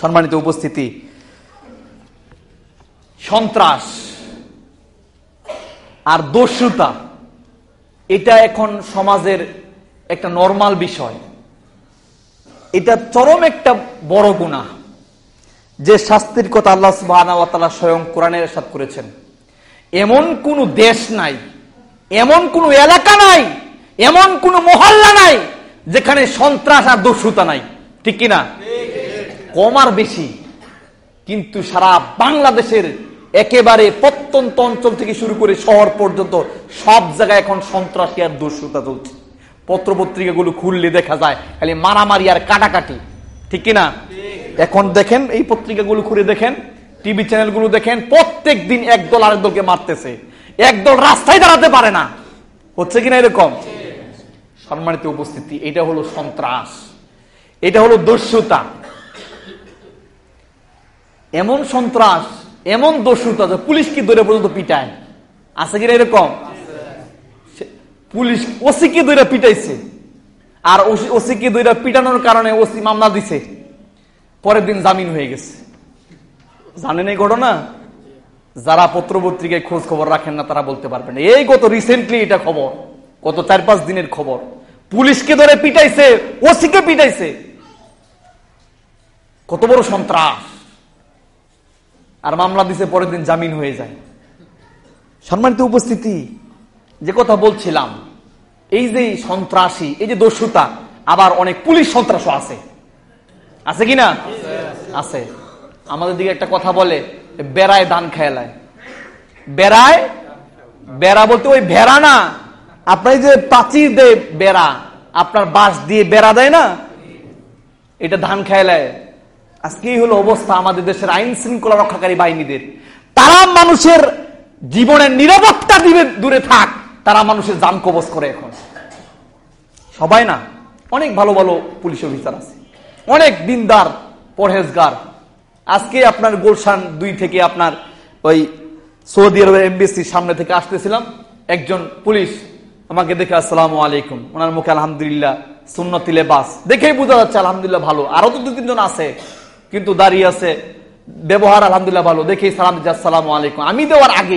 সম্মানিত উপস্থিতি, সন্ত্রাস আর দস্যুতা, এটা এখন সমাজের একটা নর্মাল বিষয়। এটা চরম একটা বড় গুণা যে শাস্তির কথা আল্লাহ সুবাহ স্বয়ং কোরআনের সাথ করেছেন। এমন কোন দেশ নাই, এমন কোন এলাকা নাই, এমন কোন মহল্লা নাই যেখানে সন্ত্রাস আর দস্যুতা নাই। ঠিক কিনা? কম আর বেশি। কিন্তু সারা বাংলাদেশের একেবারে প্রত্যন্ত অঞ্চল থেকে শুরু করে শহর পর্যন্ত সব জায়গায় এখন সন্ত্রাসী আর দস্যুতা চলছে। পত্রপত্রিকাগুলো খুললে দেখা যায় খালি মারামারি আর কাটাকাটি। ঠিক কিনা? এখন দেখেন এই পত্রিকাগুলো খুলে দেখেন, টিভি চ্যানেলগুলো দেখেন প্রত্যেক দিন একদল আরেক দলকে মারতেছে। একদল রাস্তায় দাঁড়াতে পারে না। হচ্ছে কিনা এরকম? সম্মানিত উপস্থিতি, এটা হলো সন্ত্রাস। এটা হলো দস্যুতা। এমন সন্ত্রাস, এমন দস্যুতা যে পুলিশকে ধরে পর্যন্ত পিটায়? আছে কিনা এরকম? পুলিশ ওসিকে ধরে পিটাইছে? আর ওসিকে ধরে পিটানোর কারণে ওসি মামলা দিছে? পরের দিন জামিন হয়ে গেছে। জানেন এই ঘটনা? যারা পত্রপত্রিকায় খোঁজ খবর রাখেন না, তারা বলতে পারবেন এই গত রিসেন্টলি এটা খবর গত চার পাঁচ দিনের খবর। পুলিশকে ধরে পিটাইছে? ওসিকে পিটাইছে? কত বড় সন্ত্রাস। আর মামলা দিছে, পরের দিন জামিন হয়ে যায়। সম্মানিত উপস্থিতি, যে কথা বলছিলাম, এই যে সন্ত্রাসী, এই যে দস্যুতা, আবার অনেক পুলিশ সন্ত্রাসও আছে। আছে কি না? আছে। আমাদের দিকে একটা কথা বলে, বেড়ায় ধান খেলায় বেড়ায়? বেড়া বলতে ওই ভেড়া না। আপনার যে প্রাচীর দেয় বেড়া, আপনার বাঁশ দিয়ে বেড়া দেয় না? এটা ধান খেলায় আজকেই হলো অবস্থা আমাদের দেশের আইন শৃঙ্খলা রক্ষাকারী বাহিনীদের। তারা মানুষের জীবনের নিরাপত্তা দিবে, দূরে থাক। তারা মানুষের যান কবচ করে এখন। সবাই না, অনেক ভালো ভালো পুলিশ অফিসার আছে। অনেক দিনদার, পরহেজগার। আজকে আপনার গোলশান দুই থেকে আপনার ওই সৌদি আরবের এমবিসির সামনে থেকে আসতেছিলাম। একজন পুলিশ আমাকে দেখে, আসসালাম আলাইকুম। ওনার মুখে, আলহামদুলিল্লাহ সুন্নতিলে বাস দেখেই বোঝা যাচ্ছে, আলহামদুলিল্লাহ, ভালো। আরও তো দু তিনজন আছে। কিন্তু দাঁড়িয়ে আছে। ব্যবহার আলহামদুলিল্লাহ ভালো। দেখি সালাম আসসালাম আলাইকুম। আমি দেওয়ার আগে